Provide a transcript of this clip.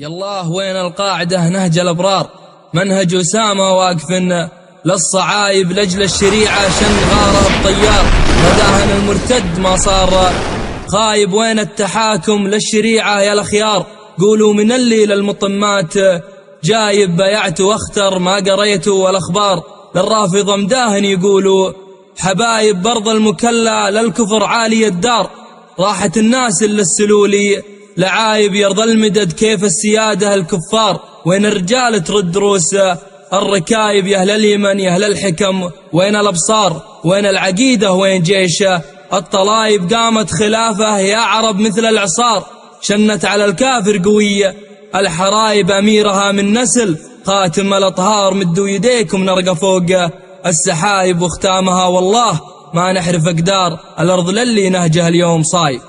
يالله وين القاعدة؟ نهج الأبرار. منهج أسامة واقف للصعايب لجل الشريعة شن غارة الطيار. مداهن المرتد ما صار خايب. وين التحاكم للشريعة يا الأخيار؟ قولوا من اللي للمطمات جايب بيعت واختر ما قريت والأخبار. للرافضة مداهن يقولوا حبايب برض المكلا للكفر عالي الدار. راحت الناس اللي السلولي لعايب يرضى المدد كيف السيادة الكفار وين الرجال ترد روسه؟ الركايب يا أهل اليمن يا أهل الحكم وين الأبصار؟ وين العقيدة؟ وين جيشه؟ الطلايب قامت خلافه يا عرب مثل العصار. شنت على الكافر قوية. الحرايب أميرها من نسل. خاتم الأطهار مدوا يديكم نرقى فوق السحايب واختامها والله ما نحرف أقدار. الأرض للي نهجها اليوم صايب.